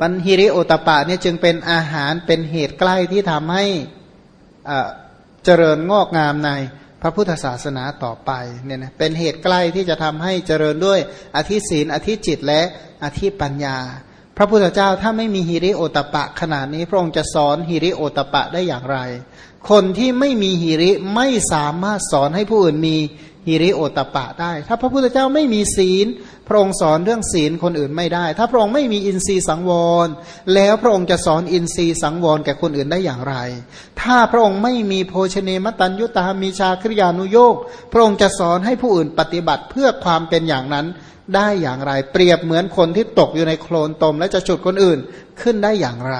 ปัญฮิริโอตปะเนี่ยจึงเป็นอาหารเป็นเหตุใกล้ที่ทำให้เจริญงอกงามในพระพุทธศาสนาต่อไปเนี่ยนะเป็นเหตุใกล้ที่จะทำให้เจริญด้วยอธิศีนอธิจิตและอธิปัญญา พระพุทธเจ้าถ้าไม่มีฮิริโอตปะขนาดนี้ พระองค์จะสอนฮิริโอตปะได้อย่างไร คนที่ไม่มีฮิริไม่สามารถสอนให้ผู้อื่นมีฮิริโอตปะได้ ถ้าพระพุทธเจ้าไม่มีศีล พระองค์สอนเรื่องศีลคนอื่นไม่ได้ ถ้าพระองค์ไม่มีอินทรีย์สังวร แล้วพระองค์จะสอนอินทรีย์สังวรแก่คนอื่นได้อย่างไร ถ้าพระองค์ไม่มีโภชเนมตัญยุตามีชาคริยานุโยกพระองค์จะสอนให้ผู้อื่นปฏิบัติเพื่อความเป็นอย่างนั้นได้อย่างไร เปรียบเหมือนคนที่ตกอยู่ในโคลนตม และจะฉุดคนอื่นขึ้นได้อย่างไร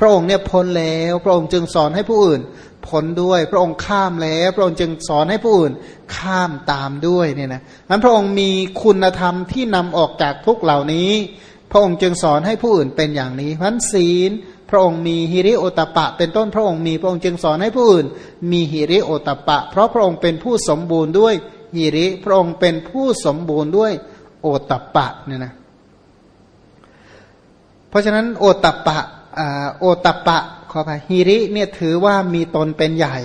พระองค์เนี่ยพ้นแล้ว พระองค์จึงสอนให้ผู้อื่นพ้นด้วย พระองค์ข้ามแล้ว พระองค์จึงสอนให้ผู้อื่นข้ามตามด้วยเนี่ยนะนั้นพระองค์มีคุณธรรมที่นำออกจากทุกเหล่านี้ พระองค์จึงสอนให้ผู้อื่นเป็นอย่างนี้พันศีล พระองค์มีฮิริโอตปะ เป็นต้นพระองค์มีพระองค์จึงสอนให้ผู้อื่น มีฮิริโอตปะ เพราะพระองค์เป็นผู้สมบูรณ์ด้วยฮิริพระองค์เป็นผู้สมบูรณ์ด้วยโอตปะเนี่ยนะเพราะฉะนั้นโอตปะ โอตปะขอไปฮิริเนี่ยถือว่ามีตนเป็นใหญ่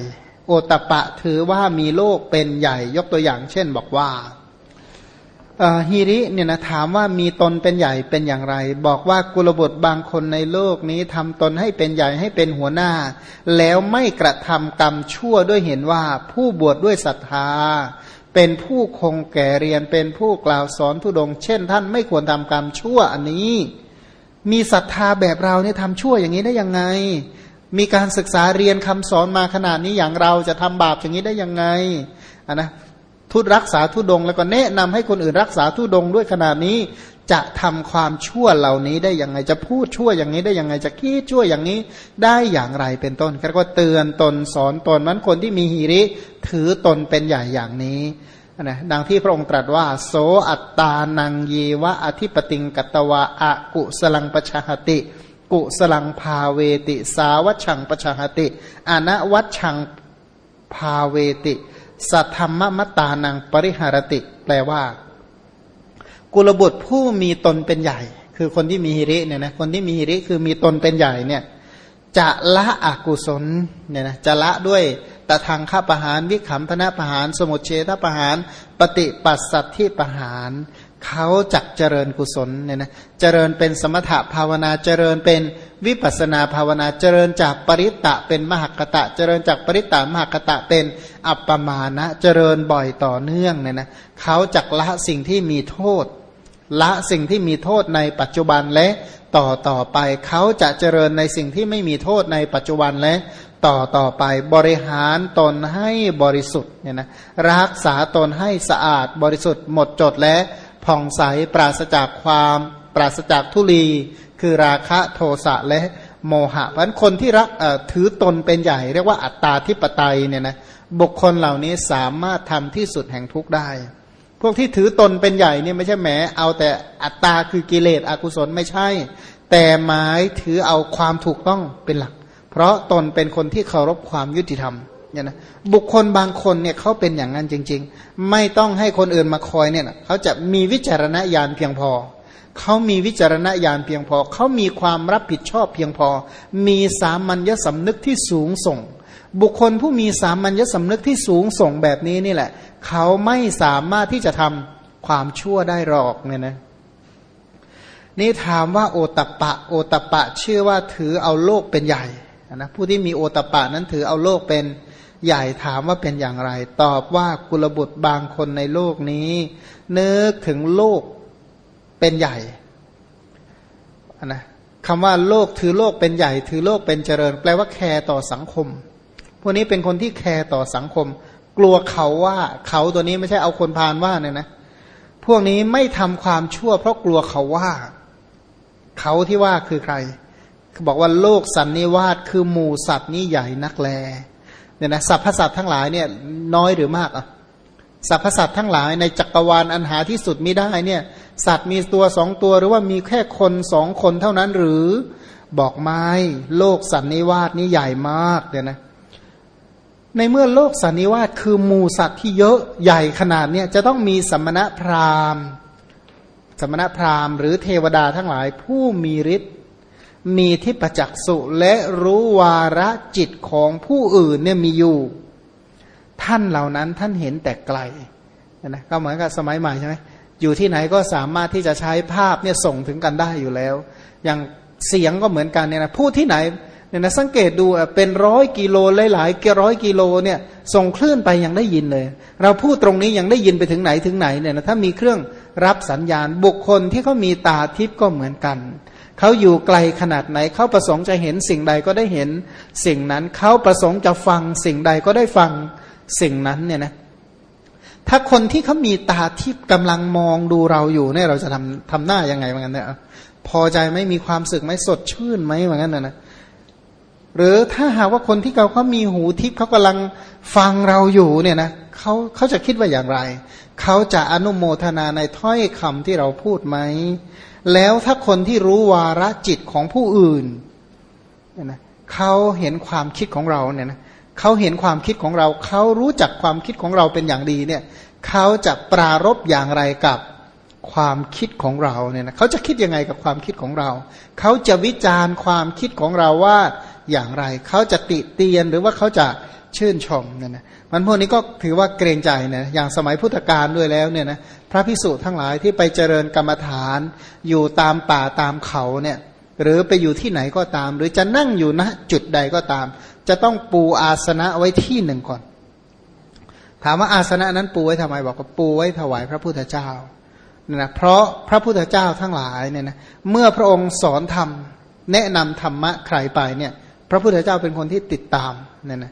โอตปะถือว่ามีโลกเป็นใหญ่ ยกตัวอย่าง เช่นบอกว่าฮิริเนี่ยนะถามว่ามีตนเป็นใหญ่เป็นอย่างไร บอกว่ากุลบุตรบางคนในโลกนี้ทำตนให้เป็นใหญ่ให้เป็นหัวหน้า แล้วไม่กระทำกรรมชั่วด้วยเห็นว่าผู้บวชดด้วยศรัทธา เป็นผู้คงแก่เรียนเป็นผู้กล่าวสอนทุดง เช่น ท่านไม่ควรทำกรรมชั่วอันนี้ มีศรัทธาแบบเราเนี่ยทำชั่วอย่างนี้ได้ยังไง มีการศึกษาเรียนคำสอนมาขนาดนี้อย่างเราจะทำบาปอย่างนี้ได้ยังไงอะนะทุดรักษาทุดงแล้วก็แนะนำให้คนอื่นรักษาทุดงด้วยขนาดนี้ จะทำความชั่วเหล่านี้ได้ยังไงจะพูดชั่วอย่างนี้ได้ยังไงจะคิดชั่วอย่างนี้ได้อย่างไรเป็นต้นก็เตือนตนสอนตนมันคนที่มีหิริถือตนเป็นใหญ่อย่างนี้ นะดังที่พระองค์ตรัสว่า โสอัตตานังเยวะอธิปติงกัตวะอะกุสลังปชหติ กุสลังพาเวติ สาวัชังปชหติอนวัชังพาเวติ สัทธรรมมตานังปริหารติ แปลว่า กุลบุตรผู้มีตนเป็นใหญ่ คือคนที่มีฮิริเนี่ยนะคนที่มีฮิริคือมีตนเป็นใหญ่เนี่ยจะละอกุศลเนี่ยนะจะละด้วย ตะทางข้าประหารวิขำพนะประหาร สมุทเฉทประหาร ปฏิปัสสัตที่ประหาร เขาจักเจริญกุศลเนี่ยนะเจริญเป็นสมถะภาวนาเจริญเป็นวิปัสนาภาวนาเจริญจากปริตตะเป็นมหกตะ เจริญจากปริตตะมหกตะเป็นอัปปมานะเจริญบ่อยต่อเนื่องเนี่ยนะเขาจักละสิ่งที่มีโทษ ละสิ่งที่มีโทษในปัจจุบันและต่อต่อไป เขาจะเจริญในสิ่งที่ไม่มีโทษในปัจจุบันและ ต่อต่อไปบริหารตนให้บริสุทธิ์เนี่ยนะรักษาตนให้สะอาดบริสุทธิ์หมดจดและผ่องใสปราศจากความ ปราศจากทุลี คือราคะโทสะและโมหะเพราะคนที่รักถือตนเป็นใหญ่ เรียกว่าอัตตาทิปไตยเนี่ยนะบุคคลเหล่านี้สามารถทำที่สุดแห่งทุกได้ พวกที่ถือตนเป็นใหญ่เนี่ยไม่ใช่แหมเอาแต่อัตตาคือกิเลสอกุศลไม่ใช่ แต่หมายถือเอาความถูกต้องเป็นหลัก เพราะตนเป็นคนที่เคารพความยุติธรรมเนี่ยนะบุคคลบางคนเนี่ยเขาเป็นอย่างนั้นจริง ๆ ไม่ต้องให้คนอื่นมาคอยเนี่ยนะเขาจะมีวิจารณญาณเพียงพอ เขามีวิจารณญาณเพียงพอ เขามีความรับผิดชอบเพียงพอ มีสามัญญสำนึกที่สูงส่ง บุคคลผู้มีสามัญญสำนึกที่สูงส่งแบบนี้นี่แหละ เขาไม่สามารถที่จะทำความชั่วได้หรอกเนี่ยนะนี่ถามว่าโอตปะ โอตปะเชื่อว่าถือเอาโลกเป็นใหญ่ นะผู้ที่มีโอตปะนั้นถือเอาโลกเป็นใหญ่ถามว่าเป็นอย่างไร ตอบว่ากุลบุตรบางคนในโลกนี้ นึกถึงโลกเป็นใหญ่นะคำว่าโลกถือโลกเป็นใหญ่ ถือโลกเป็นเจริญ แปลว่าแคร์ต่อสังคม พวกนี้เป็นคนที่แคร์ต่อสังคม กลัวเขาว่าเขาตัวนี้ไม่ใช่เอาคนพานว่าเนี่ยนะพวกนี้ไม่ทำความชั่ว เพราะกลัวเขาว่า เขาที่ว่าคือใคร บอกว่าโลกสันนิวาสคือหมู่สัตว์นี้ใหญ่นักแลเนี่ยนะสัพพสัตว์ทั้งหลายเนี่ยน้อยหรือมากอะสัพพสัตว์ทั้งหลายในจักรวาลอันหาที่สุดไม่ได้เนี่ย สัตว์มีตัวสองตัวหรือว่ามีแค่คนสองคนเท่านั้นหรือบอกไม่โลกสันนิวาสนี้ใหญ่มากเนี่ยนะในเมื่อโลกสันนิวาสคือหมู่สัตว์ที่เยอะใหญ่ขนาดเนี่ยจะต้องมีสมณะพราหมณ์ สมณะพราหมณ์ หรือเทวดาทั้งหลายผู้มีฤทธิ์ มีที่ประจักษ์สุและรู้วาระจิตของผู้อื่นเนี่ยมีอยู่ ท่านเหล่านั้นท่านเห็นแต่ไกลนะก็เหมือนกับสมัยใหม่ใช่ไหมอยู่ที่ไหนก็สามารถที่จะใช้ภาพเนี่ยส่งถึงกันได้อยู่แล้ว อย่างเสียงก็เหมือนกันเนี่ยนะพูดที่ไหนเนี่ยนะสังเกตดูเป็นร้อยกิโลหลายๆร้อยกิโลเนี่ยส่งคลื่นไปยังได้ยินเลย เราพูดตรงนี้ยังได้ยินไปถึงไหนถึงไหนเนี่ยนะถ้ามีเครื่องรับสัญญาณบุคคลที่เขามีตาทิพย์ก็เหมือนกัน เขาอยู่ไกลขนาดไหน เขาประสงค์จะเห็นสิ่งใดก็ได้เห็นสิ่งนั้น เขาประสงค์จะฟังสิ่งใดก็ได้ฟังสิ่งนั้นเนี่ยนะ ถ้าคนที่เขามีตาที่กำลังมองดูเราอยู่เนี่ยเราจะทำทำหน้ายังไงเหมือนกันเนี่ยพอใจไม่มีความสึกไหมสดชื่นไหมเหมือนกันนะนะหรือถ้าหากว่าคนที่เขาเขามีหูทิพย์เขากำลังฟังเราอยู่เนี่ยนะเขาเขาจะคิดว่าอย่างไร เขาจะอนุโมทนาในถ้อยคำที่เราพูดไหม แล้วถ้าคนที่รู้วาระจิตของผู้อื่นเนี่ยนะเขาเห็นความคิดของเราเนี่ยนะเขาเห็นความคิดของเรา เขารู้จักความคิดของเราเป็นอย่างดีเนี่ยเขาจะปรารบอย่างไรกับความคิดของเราเนี่ยนะเขาจะคิดยังไงกับความคิดของเรา เขาจะวิจารณ์ความคิดของเราว่าอย่างไร เขาจะติเตียนหรือว่าเขาจะ ชื่นชมเนี่ยนะมันพวกนี้ก็ถือว่าเกรงใจนะอย่างสมัยพุทธกาลด้วยแล้วเนี่ยนะพระพิสุทั้งหลายที่ไปเจริญกรรมฐาน อยู่ตามป่าตามเขาเนี่ยหรือไปอยู่ที่ไหนก็ตาม หรือจะนั่งอยู่ณจุดใดก็ตาม จะต้องปูอาสนะไว้ที่หนึ่งก่อน ถามว่าอาสนะนั้นปูไว้ทำไมบอกว่าปูไว้ถวายพระพุทธเจ้าเนี่ยนะเพราะพระพุทธเจ้าทั้งหลายเนี่ยนะเมื่อพระองค์สอนธรรมแนะนำธรรมะใครไปเนี่ยพระพุทธเจ้าเป็นคนที่ติดตามเนี่ยนะ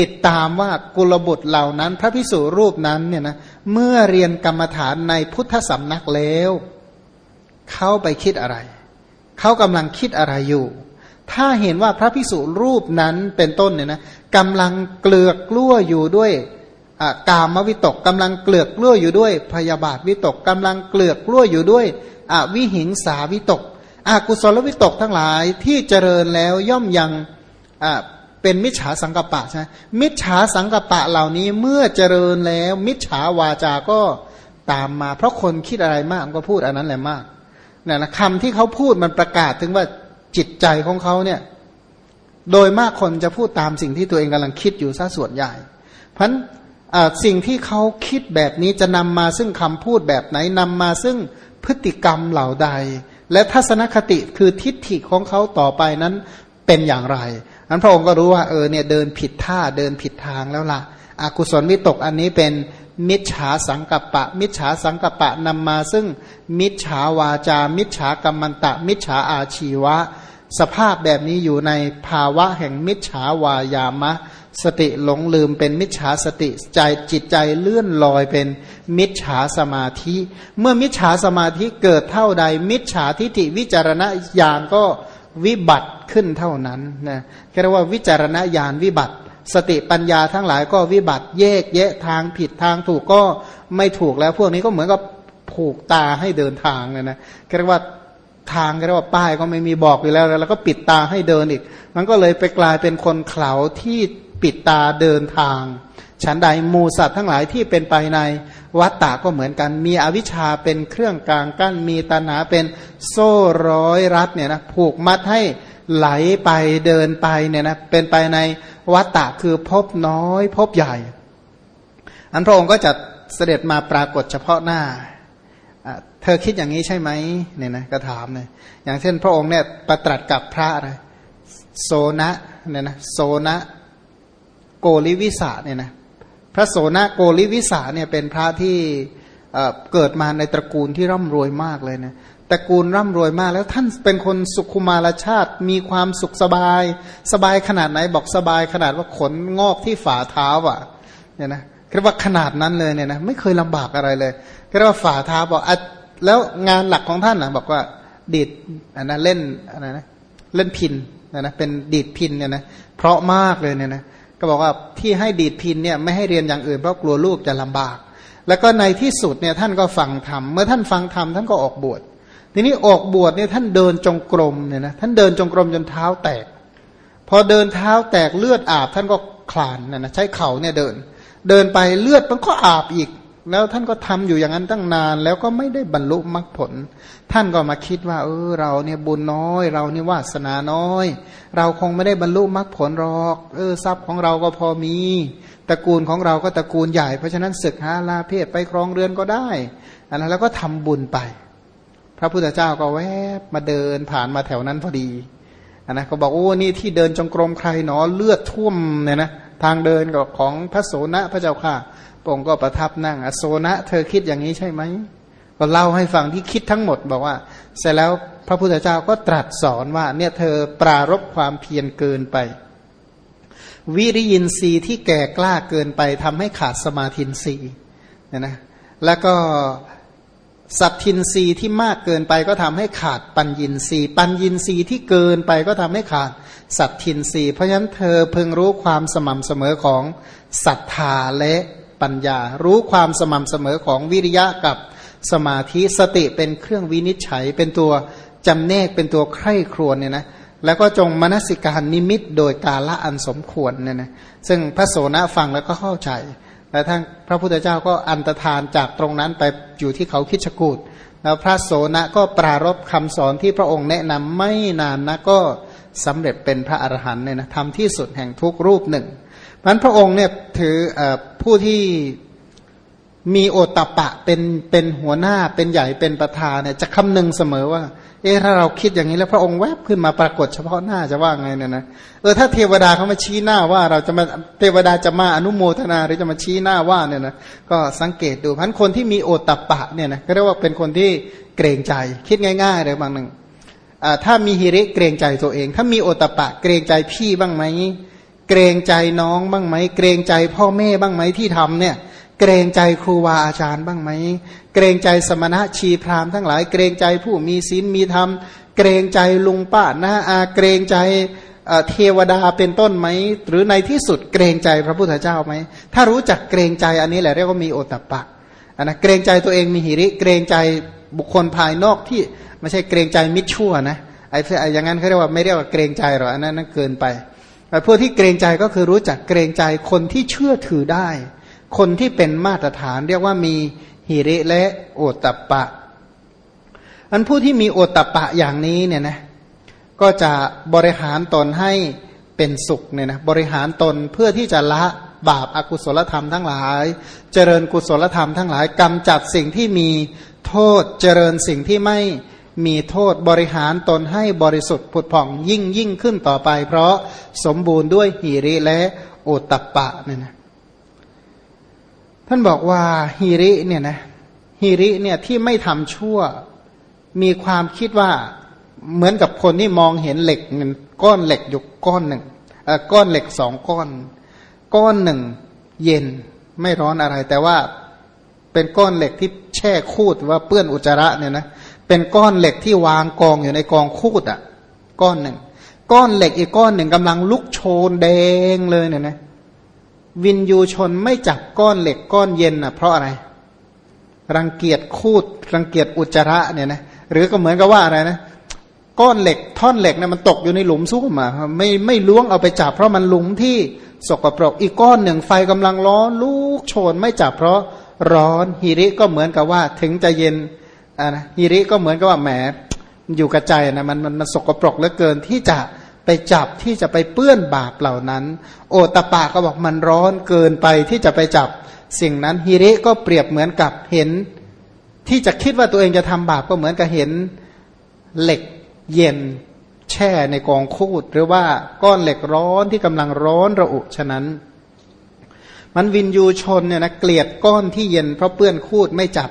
ติดตามว่ากุลบุตรเหล่านั้น พระพิสุรูปนั้นเนี่ยนะเมื่อเรียนกรรมฐานในพุทธสำนักแล้วเขาไปคิดอะไร เขากำลังคิดอะไรอยู่ ถ้าเห็นว่าพระพิสุรูปนั้นเป็นต้นเนี่ยนะกำลังเกลือกกล้วอยู่ด้วยกามวิตกกำลังเกลือกกล้วอยู่ด้วย พยาบาทวิตกกำลังเกลือกกล้วอยู่ด้วยวิหิงสาวิตกอกุศลวิตกทั้งหลายที่เจริญแล้วย่อมยัง เป็นมิจฉาสังกปะใช่ไหมมิจฉาสังกปะเหล่านี้เมื่อเจริญแล้ว มิจฉาวาจา ก็ตามมา เพราะคนคิดอะไรมากก็พูดอันนั้นแหละมากนี่นะคำที่เขาพูดมันประกาศถึงว่าจิตใจของเขาเนี่ย โดยมากคนจะพูดตามสิ่งที่ตัวเองกำลังคิดอยู่ซะส่วนใหญ่ เพราะนั้นสิ่งที่เขาคิดแบบนี้จะนำมาซึ่งคำพูดแบบไหนนำมาซึ่งพฤติกรรมเหล่าใด และทัศนคติคือทิฏฐิของเขาต่อไปนั้นเป็นอย่างไร อันพระองค์ก็รู้ว่าเออเนี่ยเดินผิดท่าเดินผิดทางแล้วล่ะอกุศลวิตกอันนี้เป็นมิจฉาสังกัปปะ มิจฉาสังกัปปะนำมาซึ่งมิจฉาวาจา มิจฉากรรมันตะ มิจฉาอาชีวะ สภาพแบบนี้อยู่ในภาวะแห่งมิจฉาวายามะ สติหลงลืมเป็นมิจฉาสติใจจิตใจเลื่อนลอยเป็นมิจฉาสมาธิ เมื่อมิจฉาสมาธิเกิดเท่าใด มิจฉาทิฏฐิวิจารณญาณก็ วิบัติขึ้นเท่านั้นนะเรียกว่าวิจารณญาณวิบัติ สติปัญญาทั้งหลายก็วิบัติแยกแยะทางผิดทางถูกก็ไม่ถูกแล้วพวกนี้ก็เหมือนกับผูกตาให้เดินทางเลยนะเรียกว่าทางเรียกว่าป้ายก็ไม่มีบอกอยู่แล้วแล้วก็ปิดตาให้เดินอีก มันก็เลยไปกลายเป็นคนเข่าที่ปิดตาเดินทางฉันใดมูสัตว์ทั้งหลายที่เป็นไปใน วัตตะก็เหมือนกัน มีอวิชชาเป็นเครื่องกลางกั้น มีตัณหาเป็นโซ่ร้อยรัดเนี่ยนะผูกมัดให้ไหลไปเดินไปเนี่ยนะเป็นไปในวัตตะคือพบน้อยพบใหญ่ อันพระองค์ก็จะเสด็จมาปรากฏเฉพาะหน้า เธอคิดอย่างนี้ใช่ไหมเนี่ยนะก็ถามเลยอย่างเช่นพระองค์เนี่ยประตรัสกับพระอะไรโซนะเนี่ยนะโซนะโกลิวิสาเนี่ยนะ พระโสนโกลิวิสาเนี่ยเป็นพระที่เกิดมาในตระกูลที่ร่ำรวยมากเลยนะตระกูลร่ำรวยมาก แล้วท่านเป็นคนสุขุมารชาติมีความสุขสบาย สบายขนาดไหนบอกสบายขนาดว่าขนงอกที่ฝ่าเท้าอะเนี่ยนะเรียกว่าขนาดนั้นเลยเนี่ยนะไม่เคยลำบากอะไรเลยเรียกว่าฝ่าเท้าบอกแล้วงานหลักของท่านนะบอกว่าดีดอันนะเล่นอะไรนะเล่นพินนะนะเป็นดีดพินเนี่ยนะเพราะมากเลยเนี่ยนะ ก็บอกว่าที่ให้ดีดพินเนี่ยไม่ให้เรียนอย่างอื่นเพราะกลัวลูกจะลำบาก แล้วก็ในที่สุดเนี่ยท่านก็ฟังธรรมเมื่อท่านฟังธรรมท่านก็ออกบวชทีนี้ออกบวชเนี่ยท่านเดินจงกรมเนี่ยนะท่านเดินจงกรมจนเท้าแตก พอเดินเท้าแตกเลือดอาบท่านก็คลานนะนะใช้เข่าเนี่ยเดิน เดินไปเลือดมันก็อาบอีก แล้วท่านก็ทำอยู่อย่างนั้นตั้งนาน แล้วก็ไม่ได้บรรลุมรรคผล ท่านก็มาคิดว่า เออเราเนี่ยบุญน้อย เราเนี่ยวาสนาน้อย เราคงไม่ได้บรรลุมรรคผลหรอก เออทรัพย์ของเราก็พอมีตระกูลของเราก็ตระกูลใหญ่ เพราะฉะนั้นศึกหาลาเพศไปครองเรือนก็ได้อันนั้นแล้วก็ทำบุญไป พระพุทธเจ้าก็แวบมาเดินผ่านมาแถวนั้นพอดีอันนะก็บอกโอ้นี่ที่เดินจงกรมใครหนอเลือดท่วมเนี่ยนะ ทางเดินกับของพระโสนะพระเจ้าค่ะพระองค์ก็ประทับนั่งอโสนะเธอคิดอย่างนี้ใช่ไหมก็เล่าให้ฟังที่คิดทั้งหมดบอกว่า เสร็จแล้วพระพุทธเจ้าก็ตรัสสอนว่า เนี่ยเธอปรารบความเพียรเกินไป วิริยินทรีย์ที่แก่กล้าเกินไปทำให้ขาดสมาธินทรีย์เนี่ยนะแล้วก็ สัตทินรีที่มากเกินไปก็ทำให้ขาดปัญญินรีปัญญินรีที่เกินไปก็ทำให้ขาดสัตทินรีเพราะฉะนั้นเธอเพิ่งรู้ความสม่ำเสมอของศรัทธาและปัญญา รู้ความสม่ำเสมอของวิริยะกับสมาธิสติเป็นเครื่องวินิจฉัย เป็นตัวจำแนกเป็นตัวใคร่ครวญเนี่ยนะแล้วก็จงมนสิการนิมิตโดยกาละอันสมควรเนี่ยนะซึ่งพระโสนะฟังแล้วก็เข้าใจ แล้วท่านพระพุทธเจ้าก็อันตรธานจากตรงนั้นไปอยู่ที่เขาคิดชกูดแล้วพระโสนะก็ปรารบคำสอนที่พระองค์แนะนำไม่นานนะก็สำเร็จเป็นพระอรหันต์เนี่ยนะทำที่สุดแห่งทุกรูปหนึ่งมันพระองค์เนี่ยถืออผู้ที่ มีโอตปะเป็นเป็นหัวหน้าเป็นใหญ่เป็นประธานเนี่ยจะคำนึงเสมอว่า เออถ้าเราคิดอย่างนี้แล้วพระองค์แวบขึ้นมาปรากฏเฉพาะหน้าจะว่าไงเนี่ยนะเออถ้าเทวดาเขามาชี้หน้าว่าเราจะมาเทวดาจะมาอนุโมทนาหรือจะมาชี้หน้าว่าเนี่ยนะก็สังเกตดูพันคนที่มีโอตปะเนี่ยนะก็เรียกว่าเป็นคนที่เกรงใจ คิดง่ายๆเลยบางหนึ่งอ่าถ้ามีฮิริเกรงใจตัวเอง ถ้ามีโอตปะเกรงใจพี่บ้างไหมเกรงใจน้องบ้างไหมเกรงใจพ่อแม่บ้างไหมที่ทำเนี่ย เกรงใจครูบาอาจารย์บ้างไหม เกรงใจสมณะชีพรามทั้งหลาย เกรงใจผู้มีศีลมีธรรม เกรงใจลุงป้าน้าอาเกรงใจเทวดาเป็นต้นไหม หรือในที่สุดเกรงใจพระพุทธเจ้าไหม ถ้ารู้จักเกรงใจอันนี้แหละเรียกว่ามีโอตปะนนะเกรงใจตัวเองมีหิริ เกรงใจบุคคลภายนอกที่ไม่ใช่เกรงใจมิจฉานะไอ้อย่างนั้นเขาเรียกว่าไม่เรียกว่าเกรงใจหรอกอันนั้นนั่นเกินไปพวกที่เกรงใจก็คือรู้จักเกรงใจคนที่เชื่อถือได้ คนที่เป็นมาตรฐานเรียกว่ามีหิริและโอตตะปะ อันผู้ที่มีโอตตะปะอย่างนี้เนี่ยนะก็จะบริหารตนให้เป็นสุขเนี่ยนะบริหารตนเพื่อที่จะละบาปอากุศลธรรมทั้งหลาย เจริญกุศลธรรมทั้งหลายกำจัดสิ่งที่มีโทษเจริญสิ่งที่ไม่มีโทษบริหารตนให้บริสุทธิ์ผุดผ่องยิ่งยิ่งขึ้นต่อไป เพราะสมบูรณ์ด้วยหิริและโอตตะปะเนี่ยนะ ท่านบอกว่าฮิริเนี่ยนะฮิริเนี่ยที่ไม่ทำชั่ว มีความคิดว่าเหมือนกับคนที่มองเห็นเหล็กเงินก้อนเหล็กอยู่ก้อนหนึ่งก้อนเหล็กสองก้อน ก้อนหนึ่ง เย็นไม่ร้อนอะไร แต่ว่าเป็นก้อนเหล็กที่แช่คูดว่าเปื้อนอุจจาระเนี่ยนะเป็นก้อนเหล็กที่วางกองอยู่ในกองคูดอะ่ะ ก้อนหนึ่ง ก้อนเหล็กอีกก้อนหนึ่งกำลังลุกโชนแดงเลยเนี่ยนะ วินยูชนไม่จับก้อนเหล็กก้อนเย็นอะเพราะอะไร รังเกียจคูดรังเกียจอุจจาระเนี่ยนะหรือก็เหมือนกับว่าอะไรนะก้อนเหล็กท่อนเหล็กเนี่ยมันตกอยู่ในหลุมซุกมา ไม่ไม่ล้วงเอาไปจับเพราะมันหลุมที่สกปรกอีกก้อนหนึ่งไฟกำลังร้อนลูกโชนไม่จับเพราะร้อนฮิริก็เหมือนกับว่าถึงจะเย็นอ่านะฮิริก็เหมือนกับว่าแหมอยู่กระจายนะมันมันมันสกปรกเหลือเกินที่จะ ไปจับที่จะไปเปื้อนบาปเหล่านั้น โอตปาก็บอกมันร้อนเกินไปที่จะไปจับสิ่งนั้นฮิริก็เปรียบเหมือนกับเห็น ที่จะคิดว่าตัวเองจะทำบาปก็เหมือนกับเห็นเหล็กเย็นแช่ในกองคูดหรือว่าก้อนเหล็กร้อนที่กำลังร้อนระอุฉะนั้น มันวินยูชนเนี่ยนะเกลียดก้อนที่เย็นเพราะเปื้อนคูดไม่จับ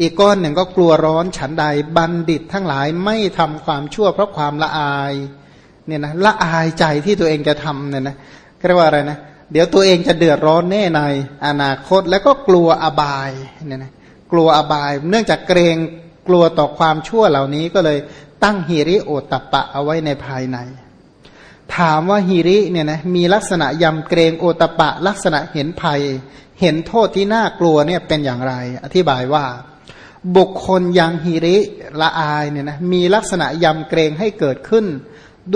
อีกก้อนหนึ่งก็กลัวร้อนฉันใดบัณฑิตทั้งหลายไม่ทำความชั่วเพราะความละอาย เนี่ยนะละอายใจที่ตัวเองจะทำเนี่ยนะเรียกว่าอะไรนะเดี๋ยวตัวเองจะเดือดร้อนแน่ในอนาคตแล้วก็กลัวอบายเนี่ยนะกลัวอบาย เนื่องจากเกรงกลัวต่อความชั่วเหล่านี้ก็เลยตั้งฮิริโอตปะเอาไว้ในภายใน ถามว่าฮิริเนี่ยนะมีลักษณะยำเกรงโอตปะ ลักษณะเห็นภัย เห็นโทษที่น่ากลัวเนี่ยเป็นอย่างไร อธิบายว่า บุคคลยังฮิริละอายเนี่ยนะมีลักษณะยำเกรงให้เกิดขึ้น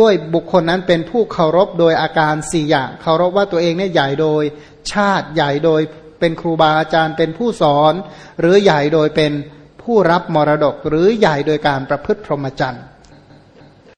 ด้วยบุคคลนั้นเป็นผู้เคารพโดยอาการสี่อย่างเคารพว่าตัวเองเนี่ยใหญ่โดยชาติใหญ่โดยเป็นครูบาอาจารย์เป็นผู้สอน หรือใหญ่โดยเป็นผู้รับมรดก หรือใหญ่โดยการประพฤติพรหมจรรย์